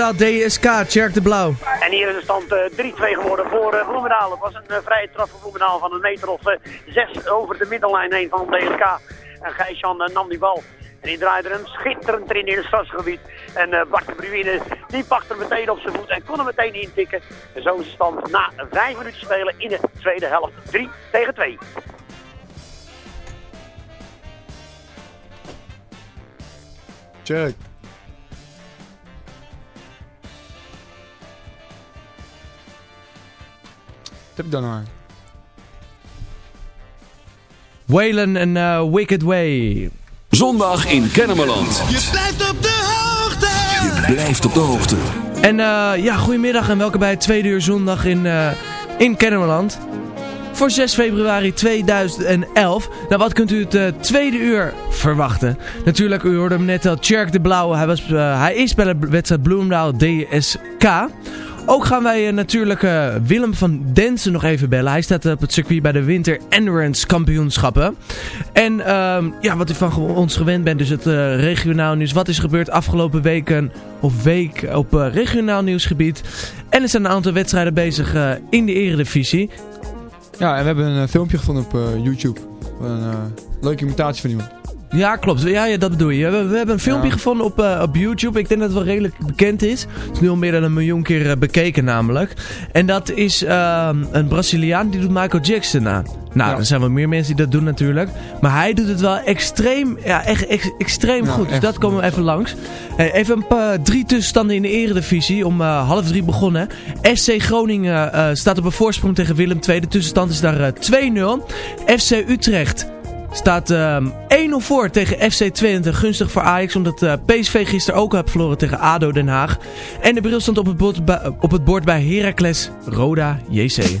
Bloemendaal, DSK, Tjerk de Blauw. En hier is de stand eh, 3-2 geworden voor eh, Bloemendaal. Het was een uh, vrije trap voor Bloemendaal van een meter of 6 over de middellijn heen van DSK. En Gijsjan nam die bal. En die draaide hem schitterend erin in het stadsgebied. En Bart de Bruine, die pakte hem meteen op zijn voet en kon hem meteen intikken. En zo is de stand na 5 minuten spelen in de tweede helft. 3 tegen 2. Check. Heb ik dan? Waylon en uh, Wicked Way. Zondag in Kennemerland. Je blijft op de hoogte. Je blijft op de hoogte. En uh, ja, goedemiddag en welkom bij het tweede uur zondag in, uh, in Kennemerland. Voor 6 februari 2011. Nou, wat kunt u het uh, tweede uur verwachten? Natuurlijk, u hoorde hem net al, Tjerk de Blauwe. Hij, was, hij is bij de wedstrijd Bloemendaal DSK. Ook gaan wij uh, natuurlijk uh, Willem van Densen nog even bellen. Hij staat op het circuit bij de Winter Endurance Kampioenschappen. En uh, ja, wat u van ons gewend bent, dus het uh, regionaal nieuws. Wat is gebeurd afgelopen weken of week op regionaal nieuwsgebied. En er zijn een aantal wedstrijden bezig in de eredivisie. Ja, en we hebben een filmpje gevonden op YouTube. Een leuke imitatie van iemand. Ja, klopt. Ja, ja, dat bedoel je. We, we hebben een filmpje ja. gevonden op, uh, op YouTube. Ik denk dat het wel redelijk bekend is. Het is nu al meer dan een miljoen keer uh, bekeken namelijk. En dat is uh, een Braziliaan die doet Michael Jackson na. Nou, ja. er zijn wel meer mensen die dat doen natuurlijk. Maar hij doet het wel extreem, ja, echt ex, extreem ja, goed. Dus dat komen we even langs. Hey, even een paar, drie tussenstanden in de eredivisie. Om half drie begonnen. SC Groningen staat op een voorsprong tegen Willem II. De tussenstand is daar uh, 2-0. FC Utrecht staat um, 1-0 voor tegen FC Twente. Gunstig voor Ajax, omdat uh, PSV gisteren ook heeft verloren tegen ADO Den Haag. En de bril stond op het bord, op het bord bij Heracles Roda JC.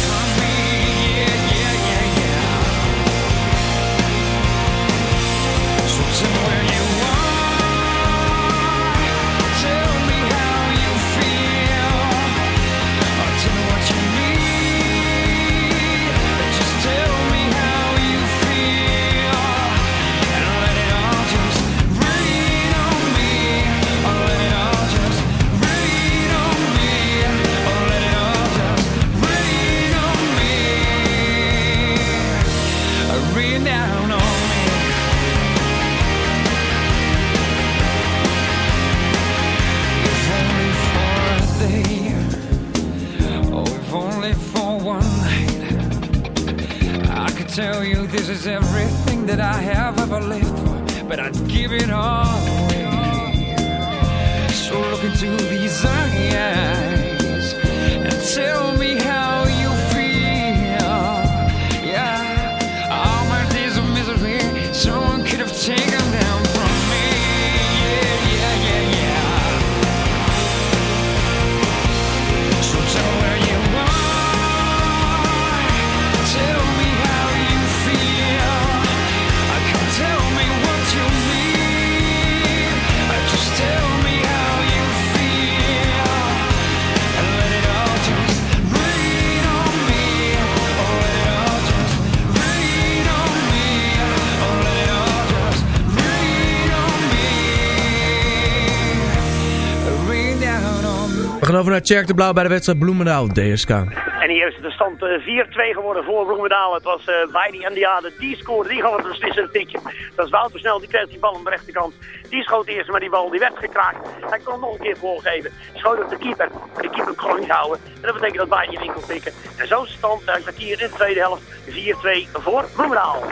Tjerk de Blauw bij de wedstrijd Bloemendaal, DSK. En hier is de stand eh, 4-2 geworden voor Bloemendaal. Het was uh, en Diade. Die scoorde, die gaf het een beslissend tikje. Dat is Wouter Snel, die kreeg die bal aan de rechterkant. Die schoot eerst, maar die bal die werd gekraakt. Hij kon nog een keer voorgeven. Schoot op de keeper, maar de keeper kon niet houden. En dat betekent dat Weidi in kon pikken. En zo de stand, uh, kwartier in de tweede helft, 4-2 voor Bloemendaal.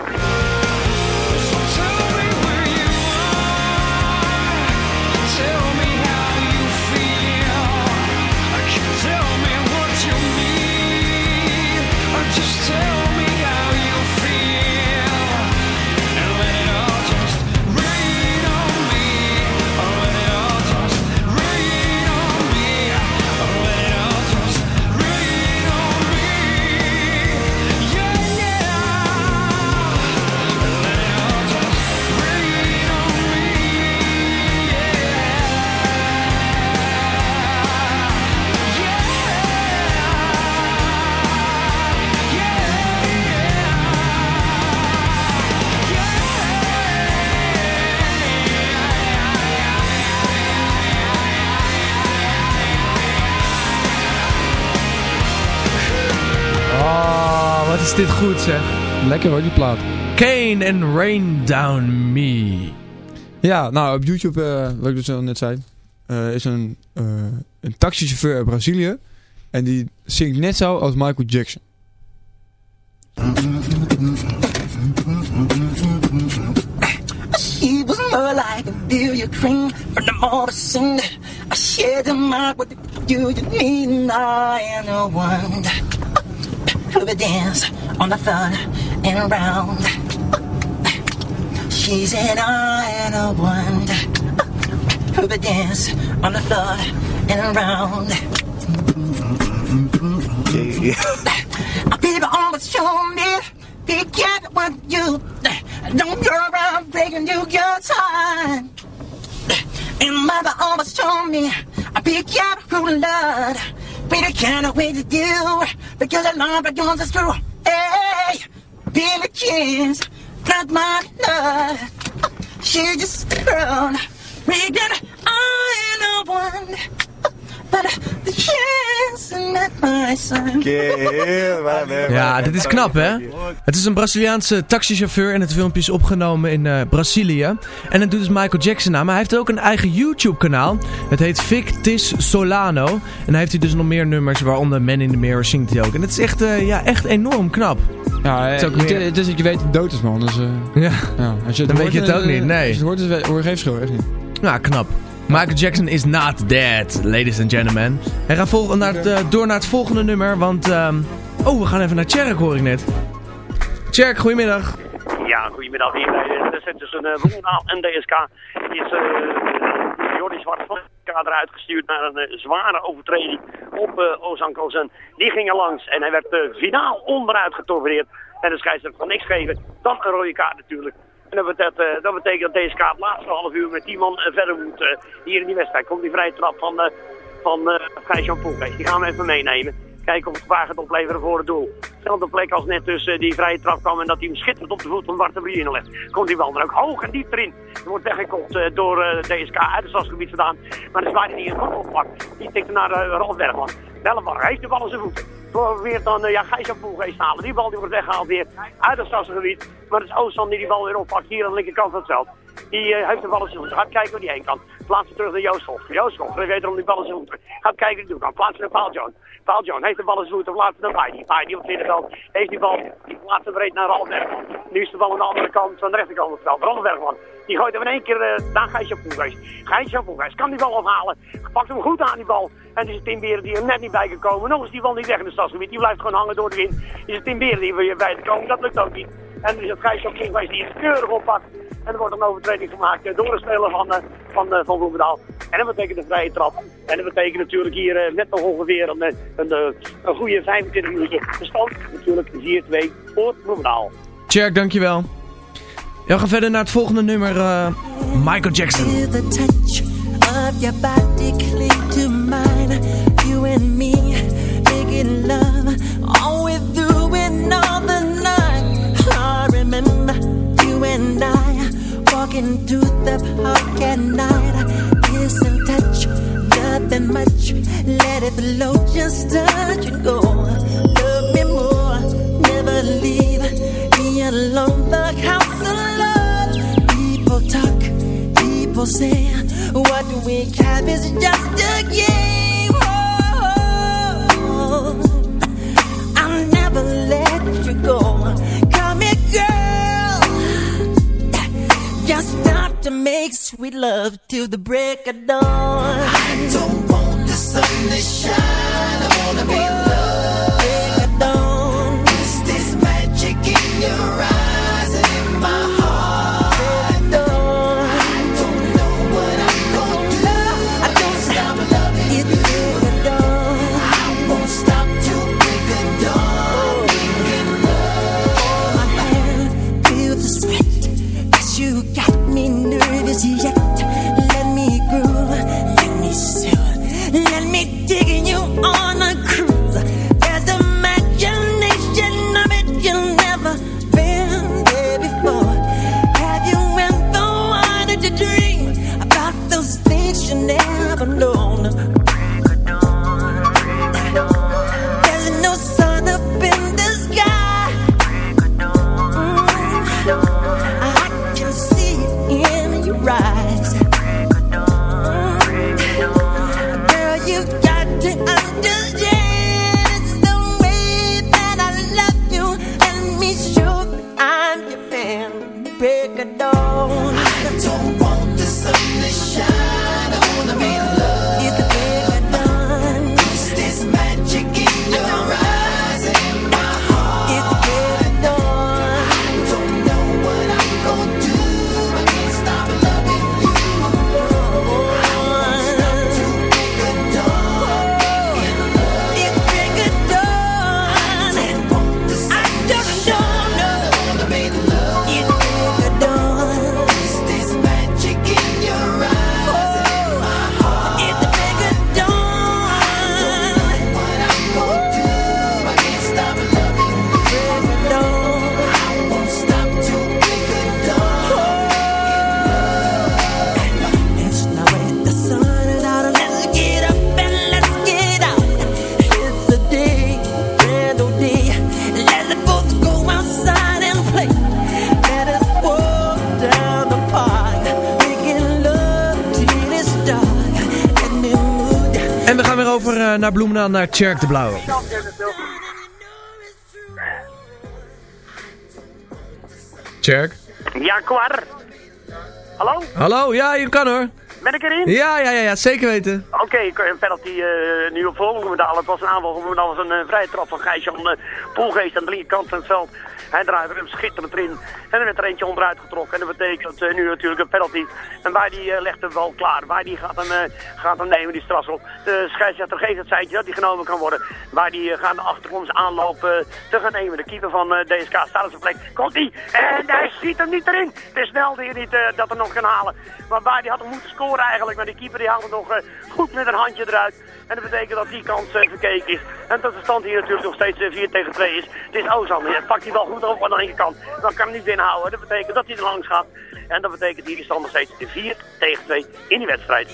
Goed zeg. Lekker hoor, die plaat. Kane en Rain Down Me. Ja, nou op YouTube, eh, wat ik dus al net zei, eh, is een, eh, een taxichauffeur uit Brazilië. En die zingt net zo als Michael Jackson. She was more like a billiard ring from the mortar scene. I shared the mark with you, you need an eye and a wand. Who would dance on the floor and around? She's an eye and a wand. Who would dance on the floor and around? People always show me be careful what you don't go around begging you your time. And mother always told me I be careful who love. Be the kind of way to do because the love begins is true. Hey, Billy Jean's not my love. She just grown, making I know one. but Ja, dit is knap hè? Het is een Braziliaanse taxichauffeur en het filmpje is opgenomen in eh, Brazilië. En het doet dus Michael Jackson na, maar hij heeft ook een eigen YouTube kanaal. Het heet Victis Solano. En hij heeft hij dus nog meer nummers, waaronder Man in the Mirror zingt hij ook. En het is echt, eh, ja, echt enorm knap. Ja, Het is ook het, meer- het is dat je weet dat hij dood is, man. Dus, eh, Ja, ja. Als je Dan weet je het eh, ook niet, nee. Als je het hoort, is het, hoor je geen verschil, echt niet. ja knap. Michael Jackson is not dead, ladies and gentlemen. Hij gaat vol naar het, eh, door naar het volgende nummer, want... ehm, oh, we gaan even naar Tjerk, hoor ik net. Tjerk, goedemiddag. Ja, goedemiddag hier de zit uh, Bloemendaal en DSK. Is uh, Jordi Zwart van DSK eruit gestuurd naar een uh, zware overtreding op uh, Ozan. Die ging er langs en hij werd uh, finaal onderuit getovereerd. En de scheidsrechter van niks geven. Dan een rode kaart natuurlijk. En dat betekent, uh, dat, betekent het laatste half uur met 10 man uh, verder moet uh, hier in die wedstrijd. Komt die vrije trap van, van uh, Gijs-Jan Poelgeest. Die gaan we even meenemen. Kijken of het waar gaat opleveren voor het doel. Zelfde plek als net tussen die vrije trap kwam en dat hij hem schitterend op de voet van Bart de Brie inlegt. Komt die bal er ook hoog en diep erin. Er wordt weggekocht uh, door DSK uit het stadsgebied vandaan. Maar er is bijna niet een kop oppakt. Die tikte naar uh, Ralf Bergman. Bellenbar heeft de bal in zijn voeten. Probeert dan uh, ja, Gijs op te halen. Die bal die wordt weggehaald weer uit het stadsgebied. Maar het is Oostan die die bal weer oppakt hier aan de linkerkant van het veld. Die uh, heeft de bal in zijn. Gaat kijken waar die heen kan. Plaatst terug naar Joost Schof. Joost die weet om die bal in zijn. Gaat kijken hij doen kan. Plaatst naar Paul John. Paul John heeft de bal in zijn voeten. Plaatst naar Heidi. Heidi op het middenveld heeft die bal. Die plaatst hem breed naar Ralf. Nu is de bal aan de andere kant, aan de rechterkant van het veld. Ralf. Die gooit hem in één keer uh, naar Gijsje Poelgeest. Gijsje Poelgeest kan die bal afhalen. Pakt hem goed aan die bal. En het is Tim Beren die er net niet bij kan komen. Nog is die bal niet weg in het stadsgebied. Die blijft gewoon hangen door de wind. Is het Tim Beren die weer bij te komen. Dat lukt ook niet. En is het Gijsje Poelgeest die keurig oppakt. En er wordt een overtreding gemaakt door de speler van, uh, van, uh, van Bloemendaal. En dat betekent een vrije trap. En dat betekent natuurlijk hier uh, net nog ongeveer een, een, een, een goede 25 minuten. De stand natuurlijk 4-2 voor Bloemendaal. Tjerk, dankjewel. Ja, we gaan verder naar het volgende nummer. Uh, Michael Jackson. The touch of your body cling to mine. You and me making love all we through and and I walking through the park at night. Kiss and touch, nothing much. Let it flow, just touch and go. Love me more, never leave me alone. The house of love. People talk, people say, what we have is just a game. Oh, I'll Just stop to make sweet love till the break of dawn. I don't want the sun to shine. Uh, naar Tjerk de Blauwe. Tjerk? Ja, kwar. Hallo? Hallo, ja, je kan hoor. Ben ik erin? Ja, ja, ja, ja zeker weten. Oké, een penalty uh, nu op Bloemendaal. Het was een aanval van Bloemendaal. was een uh, vrije trap van Gijsjan uh, Poelgeest aan de linkerkant van het veld. Hij draaide hem schitterend erin. En er werd er eentje onderuit getrokken. En dat betekent uh, nu natuurlijk een penalty. En waar die legt hem wel klaar. Waar die gaat hem, gaat hem nemen, die strafschop. De scheidsrechter geeft het seintje dat die genomen kan worden. Waar die gaat de achtergrond aanlopen te gaan nemen. De keeper van DSK staat op zijn plek. Komt die? En hij schiet hem niet erin. Het is snel die niet dat er nog kan halen. Maar waar die had hem moeten scoren eigenlijk. Maar die keeper die haalt hem nog goed met een handje eruit. En dat betekent dat die kans uh, verkeken is. En dat de stand hier natuurlijk nog steeds uh, 4 tegen 2 is. Het is Ozan. Hij pakt die wel goed op aan de linkerkant. Dan kan hij niet binnenhouden. Dat betekent dat hij er langs gaat. En dat betekent hier de stand nog steeds 4 tegen 2 in die wedstrijd.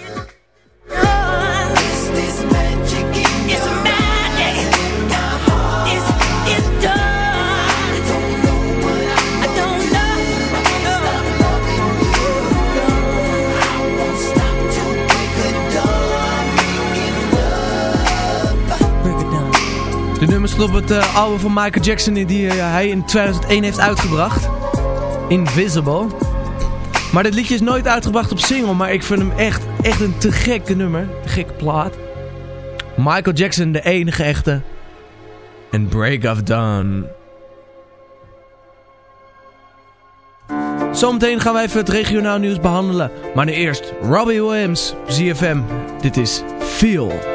De nummers op het uh, album van Michael Jackson die uh, hij in 2001 heeft uitgebracht. Invisible. Maar dit liedje is nooit uitgebracht op single, maar ik vind hem echt, echt een te gekke nummer. Te gekke plaat. Michael Jackson, de enige echte. En Break of Dawn. Zometeen gaan we even het regionaal nieuws behandelen. Maar nu eerst Robbie Williams, ZFM. Dit is Feel.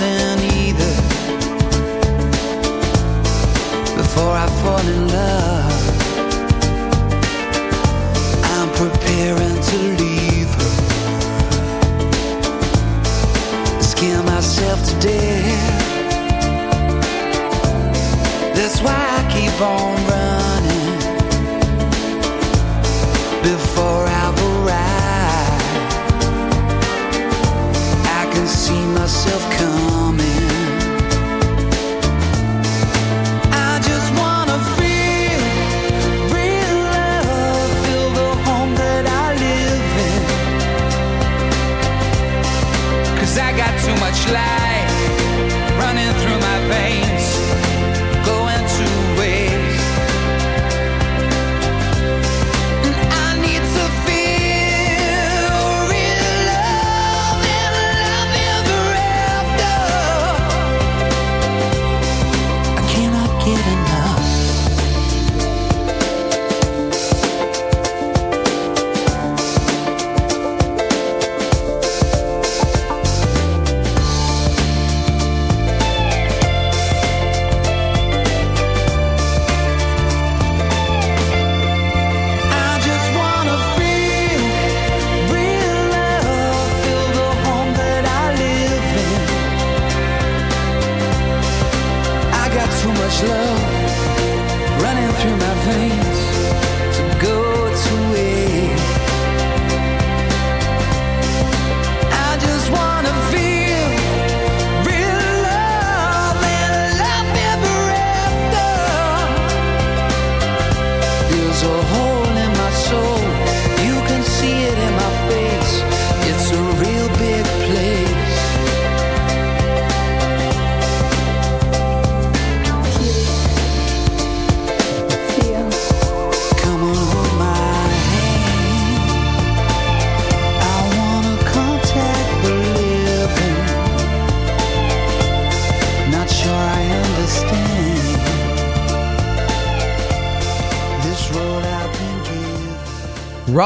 Living either before I fall in love. I'm preparing to leave her, scare myself to death. That's why I keep on running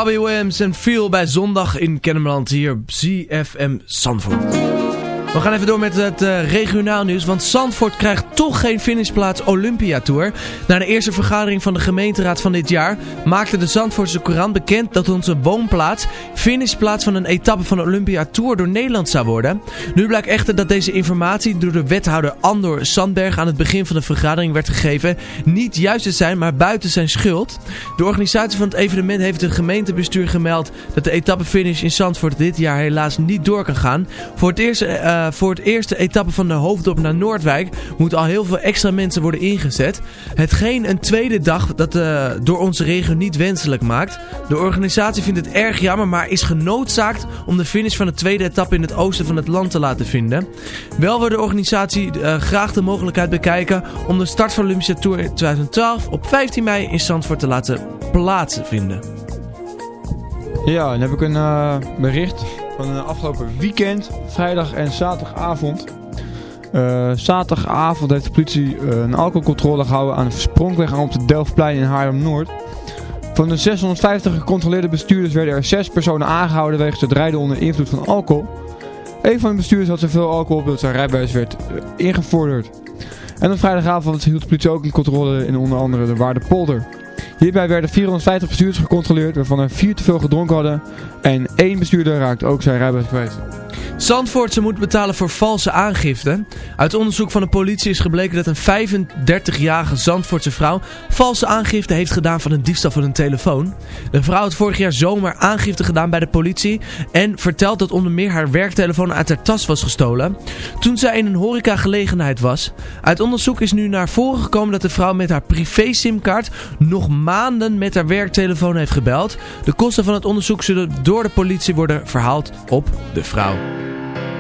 Robbie Williams en Feel bij zondag in Kennemerland hier op ZFM. We gaan even door met het eh, regionaal nieuws, want Zandvoort krijgt toch geen finishplaats Olympia Tour. Na de eerste vergadering van de gemeenteraad van dit jaar maakte de Zandvoortse Courant bekend dat onze woonplaats finishplaats van een etappe van de Olympia Tour door Nederland zou worden. Nu blijkt echter dat deze informatie door de wethouder Andor Sandberg aan het begin van de vergadering werd gegeven niet juist te zijn, maar buiten zijn schuld. De organisatie van het evenement heeft het gemeentebestuur gemeld dat de etappefinish in Zandvoort dit jaar helaas niet door kan gaan. Voor het eerste... eh, voor het eerste etappe van de Hoofddorp naar Noordwijk moeten al heel veel extra mensen worden ingezet. Hetgeen een tweede dag dat eh, door onze regio niet wenselijk maakt. De organisatie vindt het erg jammer, maar is genoodzaakt om de finish van de tweede etappe in het oosten van het land te laten vinden. Wel wil de organisatie eh, graag de mogelijkheid bekijken om de start van Olympische Tour in 2012 op 15 mei in Zandvoort te laten plaatsvinden. Ja, dan heb ik een eh, bericht van afgelopen weekend, vrijdag en zaterdagavond. Eh, zaterdagavond heeft de politie eh, een alcoholcontrole gehouden aan de Sprongweg op de Delftplein in Haarlem-Noord. Van de 650 gecontroleerde bestuurders werden er 6 personen aangehouden wegens het rijden onder invloed van alcohol. Een van de bestuurders had zoveel alcohol op dat zijn rijbewijs werd eh, ingevorderd. En op vrijdagavond hield de politie ook een controle in onder andere de Waardepolder. Hierbij werden 450 bestuurders gecontroleerd, waarvan er 4 te veel gedronken hadden. En één bestuurder raakte ook zijn rijbewijs kwijt. Zandvoortse moet betalen voor valse aangifte. Uit onderzoek van de politie is gebleken dat een 35-jarige Zandvoortse vrouw valse aangifte heeft gedaan van een diefstal van een telefoon. De vrouw had vorig jaar zomer aangifte gedaan bij de politie en vertelt dat onder meer haar werktelefoon uit haar tas was gestolen. Toen zij in een horecagelegenheid was. Uit onderzoek is nu naar voren gekomen dat de vrouw met haar privé simkaart nog maanden met haar werktelefoon heeft gebeld. De kosten van het onderzoek zullen door de politie worden verhaald op de vrouw. thank you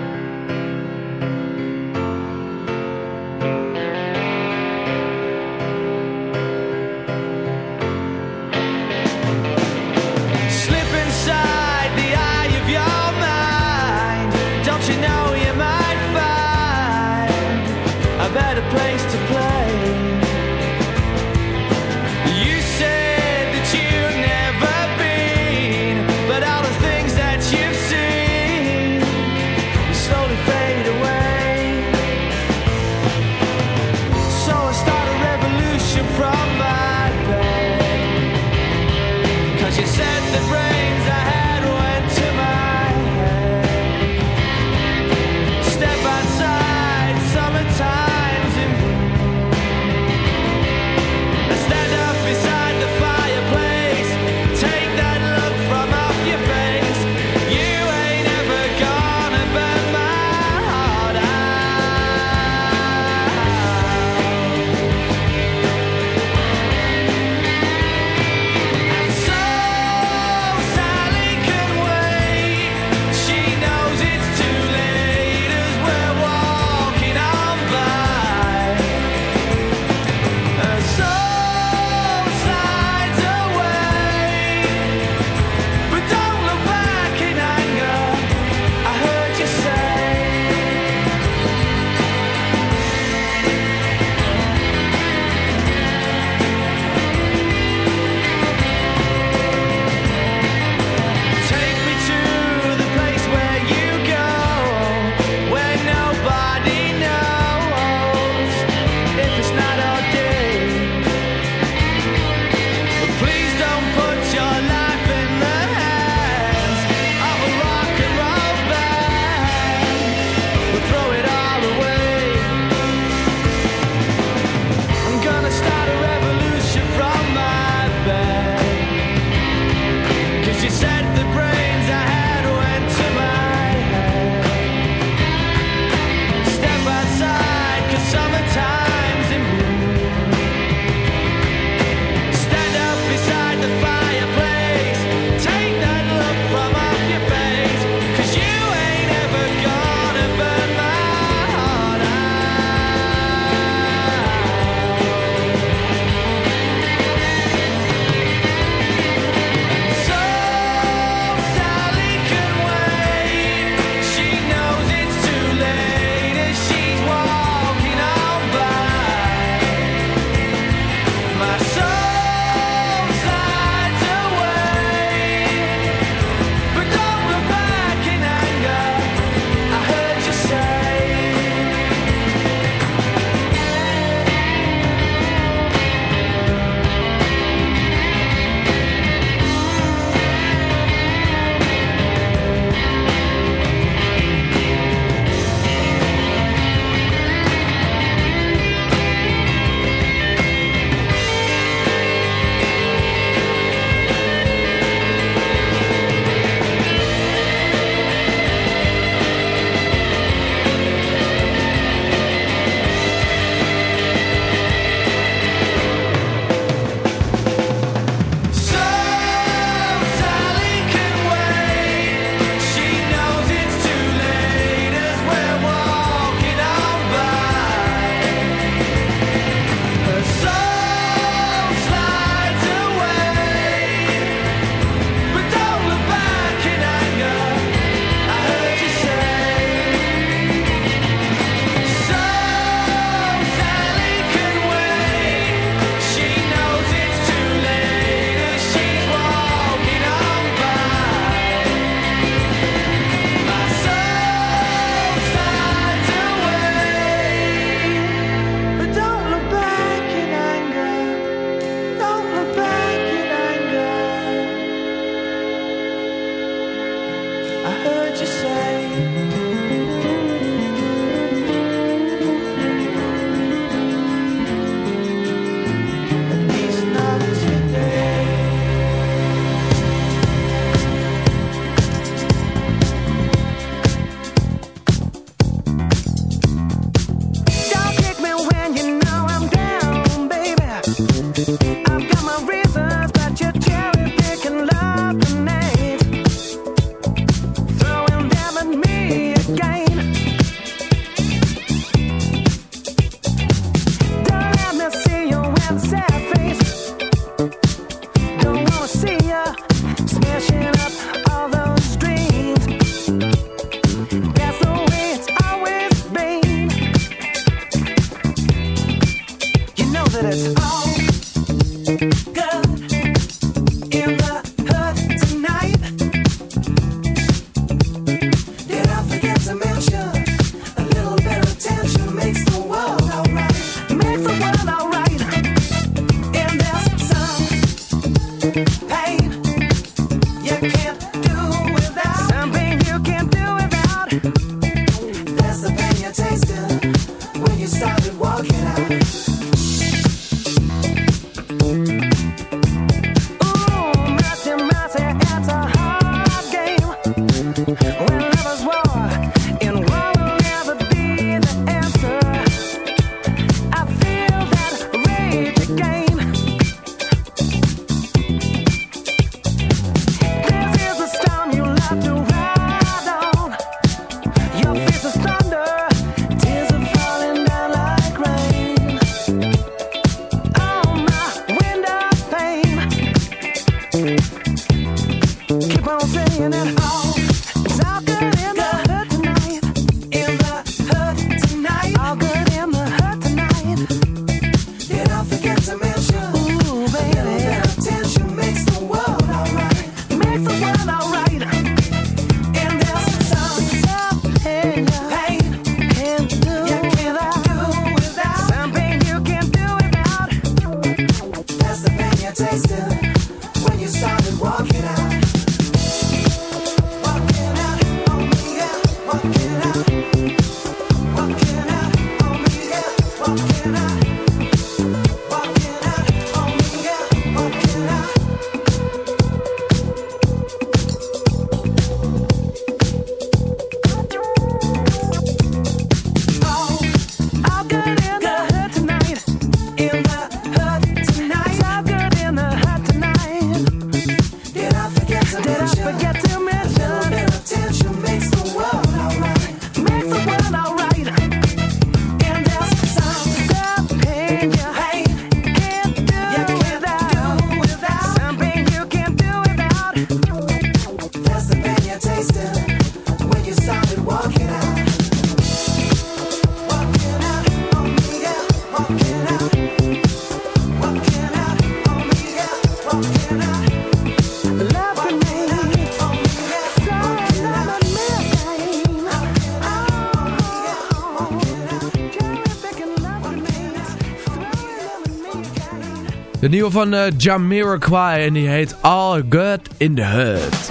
De nieuwe van uh, Jamiroquai en die heet All Good in the Hood.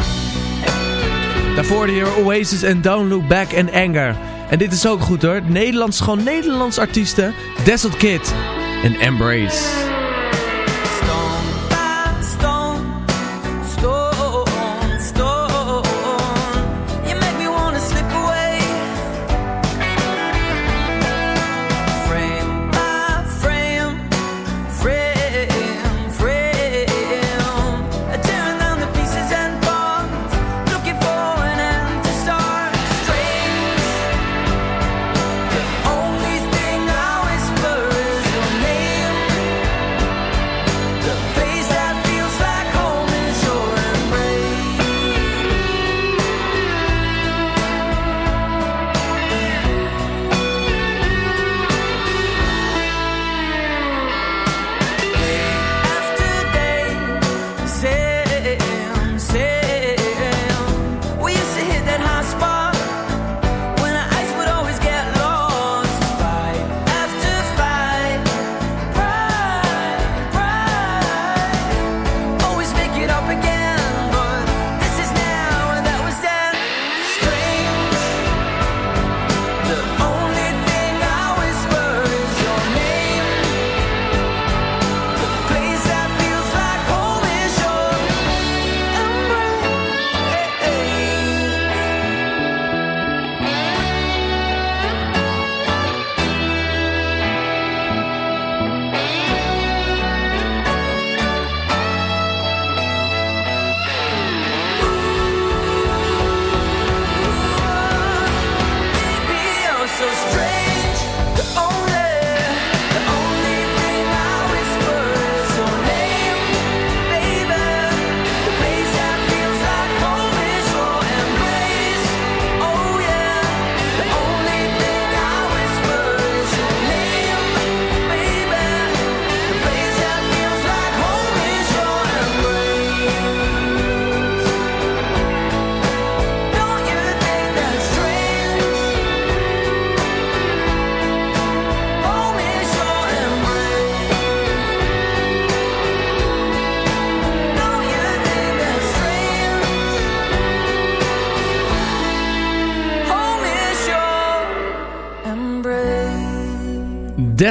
Daarvoor hier Oasis en Don't Look Back en Anger. En dit is ook goed hoor. Nederlands, gewoon Nederlands artiesten. Desert Kid en Embrace.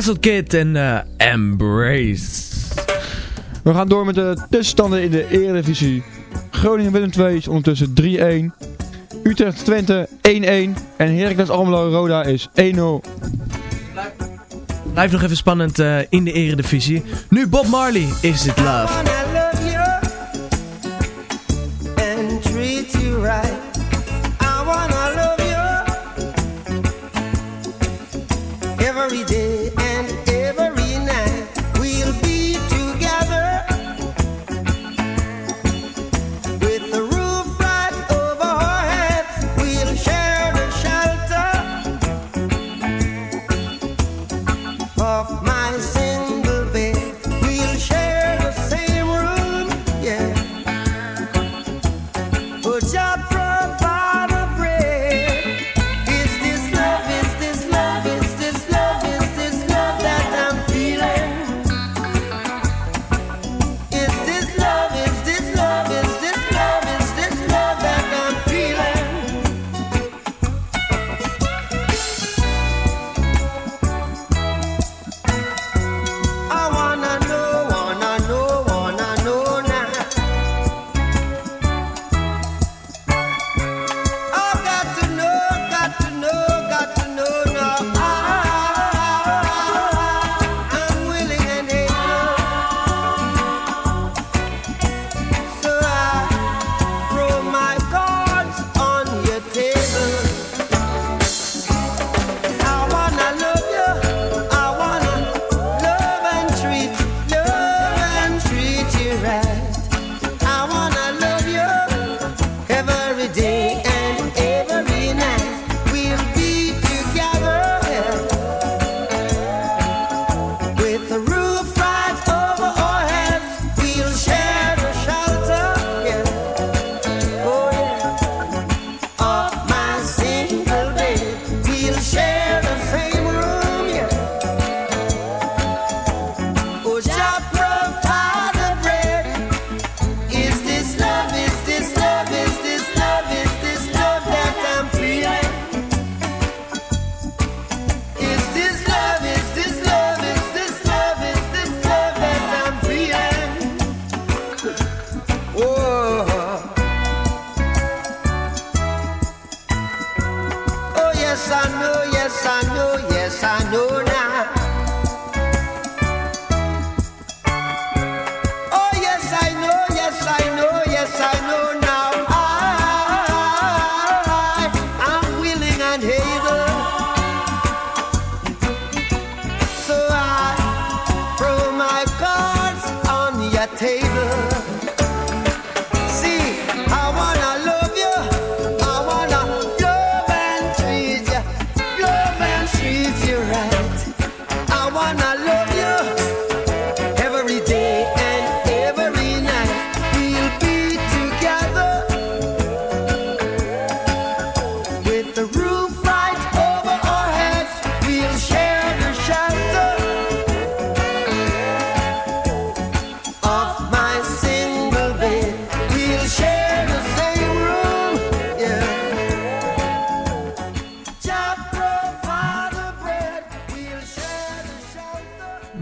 Leftold Kid en uh, Embrace. We gaan door met de tussenstanden in de Eredivisie. Groningen-Willem 2 is ondertussen 3-1. Utrecht-Twente 1-1. En Heracles-Almelo-Roda is 1-0. Blijf nog even spannend eh, in de eredivisie. Nu Bob Marley, Is It Love. yes I know, yes I know, yes I know.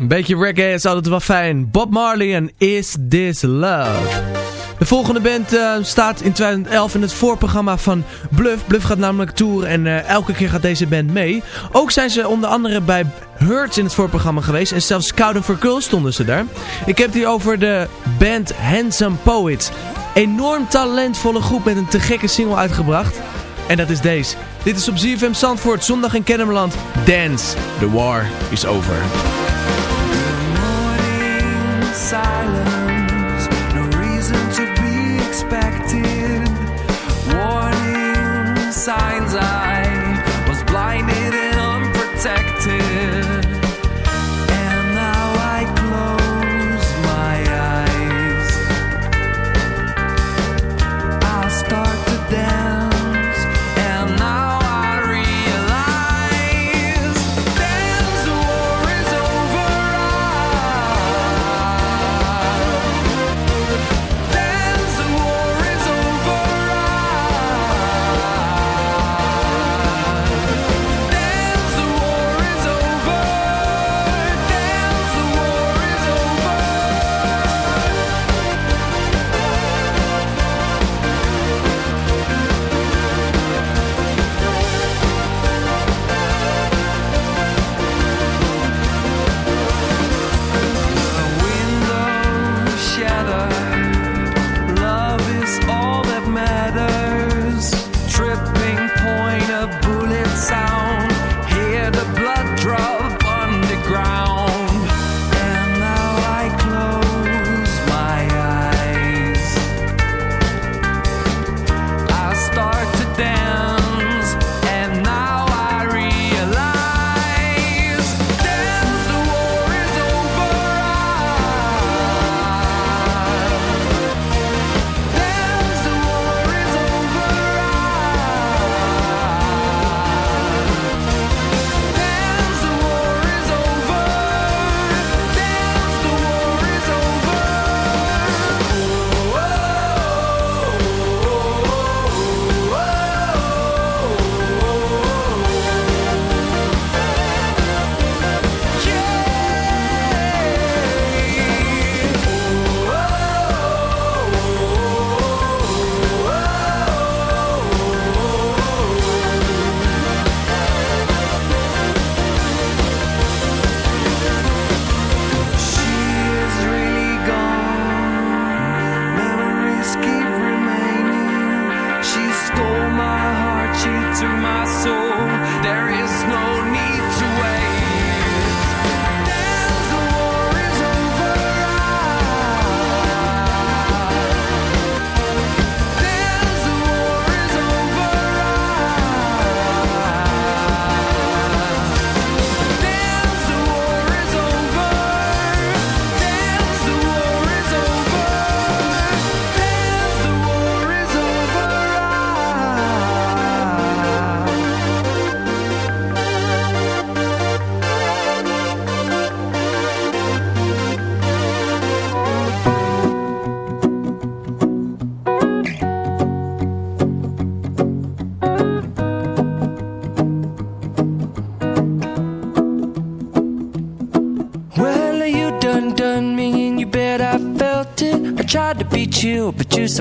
Een beetje reggae is altijd wel fijn. Bob Marley en Is This Love. De volgende band eh, staat in 2011 in het voorprogramma van Bluff. Bluff gaat namelijk tour en eh, elke keer gaat deze band mee. Ook zijn ze onder andere bij Hurts in het voorprogramma geweest. En zelfs Scouten for Girls stonden ze daar. Ik heb hier over de band Handsome Poets. Enorm talentvolle groep met een te gekke single uitgebracht. En dat is deze. Dit is op ZFM Zandvoort, zondag in Kennemerland. Dance, the war is over. silence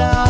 love,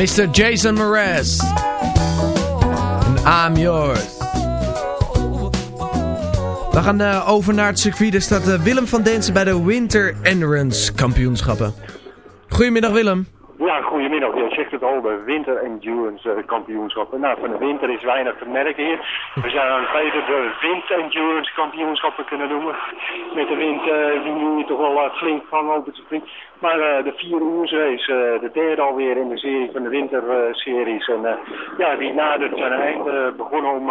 Mr. Jason Mraz. I'm yours. We gaan eh, over naar het circuit. Daar staat eh, Willem van Densen bij de Winter Endurance kampioenschappen. Goedemiddag Willem. Ja, goedemiddag. Je zegt al, de Winter Endurance eh, kampioenschappen. Nou, van de winter is weinig te merken hier. We het beter de Wind Endurance kampioenschappen kunnen noemen. Met de wind eh, die nu toch wel eh, flink van open te springen. Maar de vier uursrace, eh, de derde alweer in de serie van de winterseries. en ja, die nadert zijn einde. begonnen om...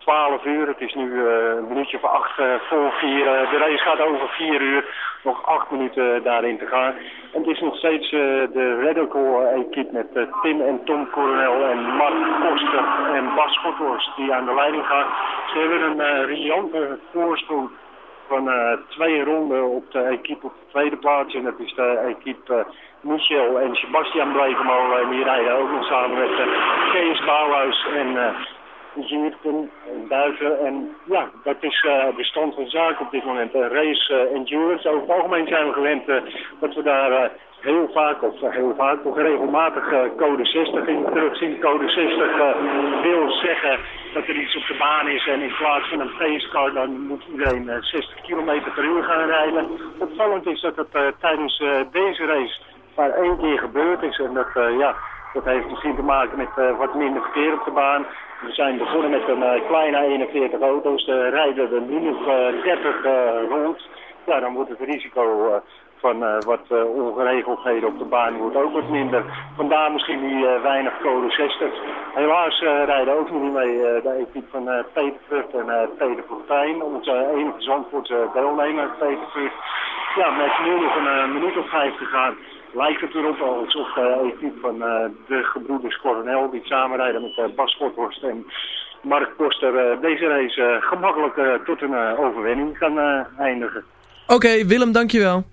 eh, 12 uur. Het is nu eh, een minuutje voor acht eh, voor vier. Eh, de race gaat over vier uur. Nog acht minuten daarin te gaan. En het is nog steeds de Radical equipe met Tim en Tom Coronel en Mark Koster en Bas Schothorst die aan de leiding gaan. Ze hebben een riante voorsprong van twee ronden op de equipe op de tweede plaats. En dat is de equipe Michel en Sebastian Blekemolen. En die rijden ook nog samen met Kees Bouwhuis en... Zierpen, En ja, dat is eh, de stand van zaken op dit moment. Een race eh, endurance. Over het algemeen zijn we gewend dat we daar heel vaak, of heel vaak, toch regelmatig code 60 in terugzien. Code 60 wil zeggen dat er iets op de baan is en in plaats van een pacecar dan moet iedereen 60 km per uur gaan rijden. Opvallend is dat het tijdens deze race maar één keer gebeurd is en dat, ja, dat heeft misschien te maken met wat minder verkeer op de baan. We zijn begonnen met een eh, kleine 41 auto's. Er rijden er nu nog eh, 30 rond. Ja, dan wordt het risico van wat ongeregeldheden op de baan wordt ook wat minder. Vandaar misschien die weinig code 60. Helaas rijden ook niet mee de equipe van Peter en Peter Fortuyn. Onze enige Zandvoortse deelnemer, Peter Vrucht. Ja, met nu nog een minuut of vijf te gaan lijkt het erop alsof uh, een groep van eh, de gebroeders Coronel, die samenrijden met eh, Bas Korthorst en Mark Koster, deze race gemakkelijk tot een overwinning kan eindigen. Oké, Willem, dankjewel.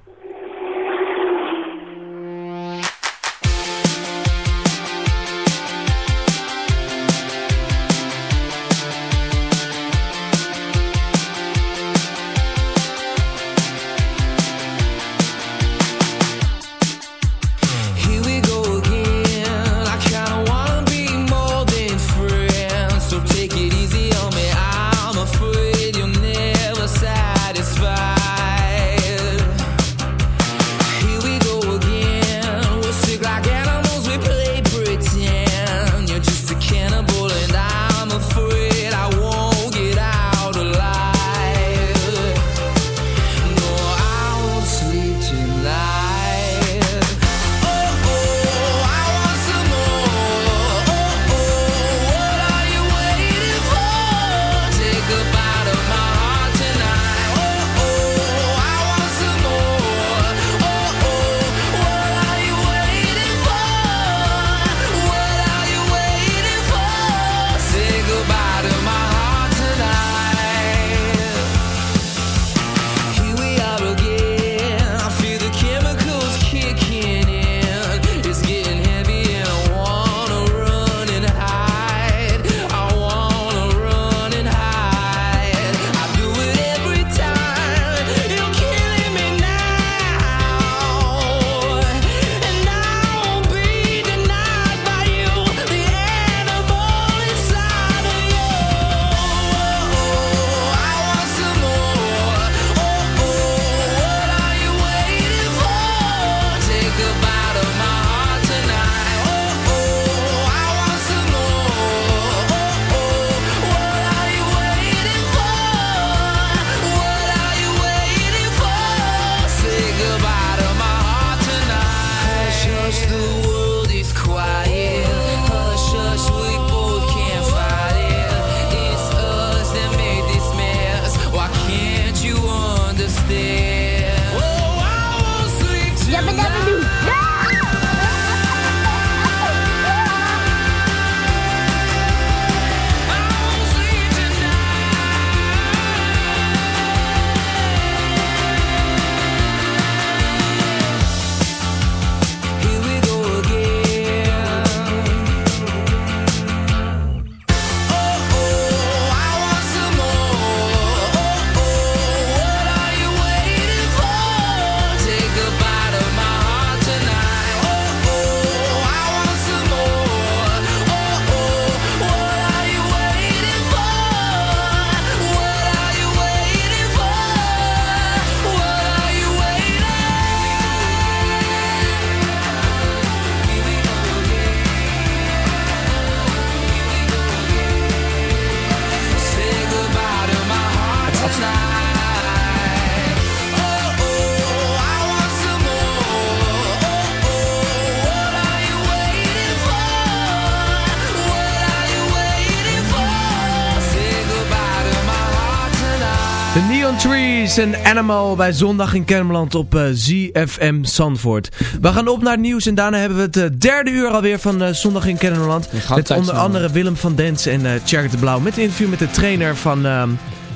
It's Animal bij Zondag in Kermeland op eh, ZFM Zandvoort. We gaan op naar het nieuws en daarna hebben we het eh, derde uur alweer van eh, Zondag in Kermeland. Met onder andere Willem van Dens en uh, de Blauw. Met een interview met de trainer van ehm,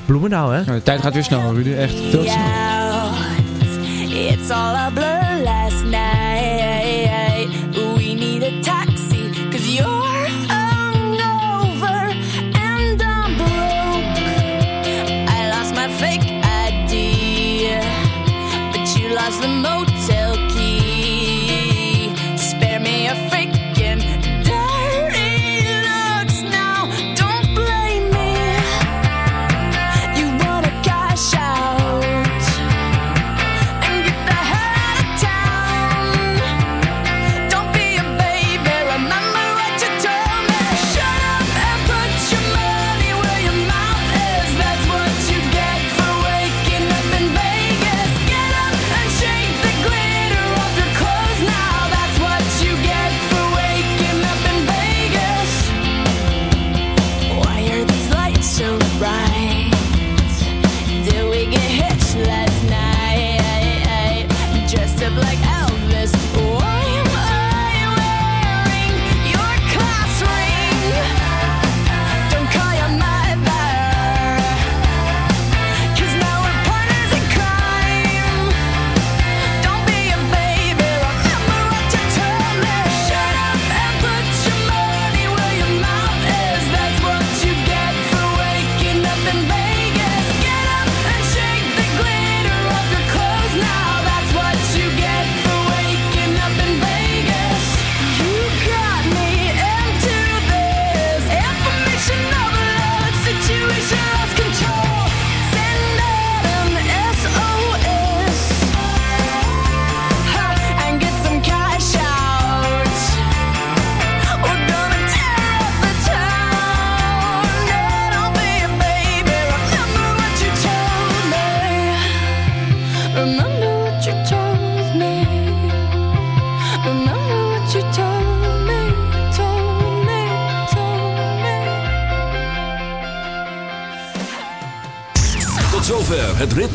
Bloemendaal. Hè? De tijd gaat weer snel, Rudy. Echt veel snel. It's all.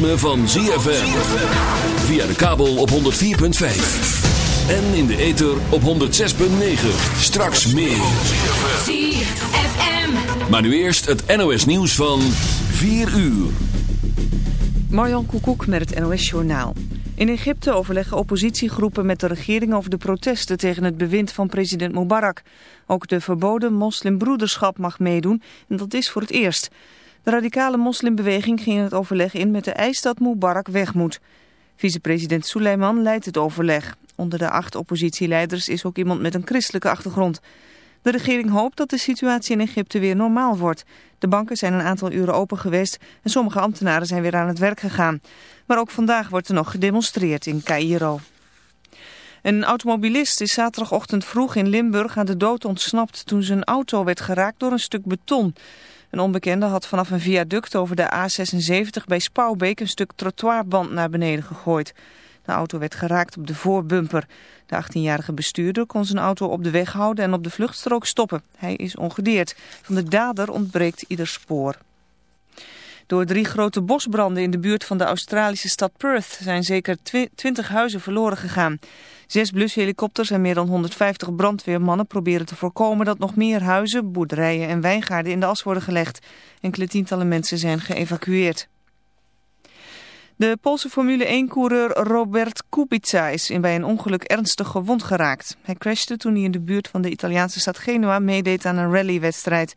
Ritme van ZFM. Via de kabel op 104.5. En in de ether op 106.9. Straks meer. ZFM. Maar nu eerst het NOS nieuws van 4 uur. Marjan Koekoek met het NOS Journaal. In Egypte overleggen oppositiegroepen met de regering over de protesten tegen het bewind van president Mubarak. Ook de verboden moslimbroederschap mag meedoen en dat is voor het eerst. De radicale moslimbeweging ging het overleg in met de eis dat Mubarak weg moet. Vicepresident Suleiman leidt het overleg. Onder de acht oppositieleiders is ook iemand met een christelijke achtergrond. De regering hoopt dat de situatie in Egypte weer normaal wordt. De banken zijn een aantal uren open geweest en sommige ambtenaren zijn weer aan het werk gegaan. Maar ook vandaag wordt er nog gedemonstreerd in Cairo. Een automobilist is zaterdagochtend vroeg in Limburg aan de dood ontsnapt toen zijn auto werd geraakt door een stuk beton. Een onbekende had vanaf een viaduct over de A76 bij Spouwbeek een stuk trottoirband naar beneden gegooid. De auto werd geraakt op de voorbumper. De 18-jarige bestuurder kon zijn auto op de weg houden en op de vluchtstrook stoppen. Hij is ongedeerd. Van de dader ontbreekt ieder spoor. Door drie grote bosbranden in de buurt van de Australische stad Perth zijn zeker 20 huizen verloren gegaan. Zes blushelikopters en meer dan 150 brandweermannen proberen te voorkomen dat nog meer huizen, boerderijen en wijngaarden in de as worden gelegd. Enkele tientallen mensen zijn geëvacueerd. De Poolse Formule 1-coureur Robert Kubica is bij een ongeluk ernstig gewond geraakt. Hij crashte toen hij in de buurt van de Italiaanse stad Genua meedeed aan een rallywedstrijd.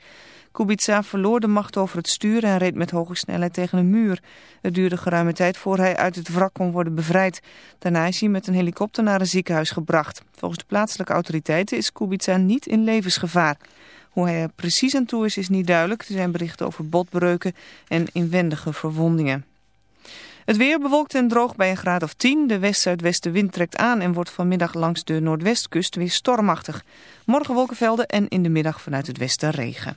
Kubica verloor de macht over het stuur en reed met hoge snelheid tegen een muur. Het duurde geruime tijd voor hij uit het wrak kon worden bevrijd. Daarna is hij met een helikopter naar een ziekenhuis gebracht. Volgens de plaatselijke autoriteiten is Kubica niet in levensgevaar. Hoe hij er precies aan toe is, is niet duidelijk. Er zijn berichten over botbreuken en inwendige verwondingen. Het weer bewolkt en droog bij een graad of 10. De west-zuidwestenwind trekt aan en wordt vanmiddag langs de noordwestkust weer stormachtig. Morgen wolkenvelden en in de middag vanuit het westen regen.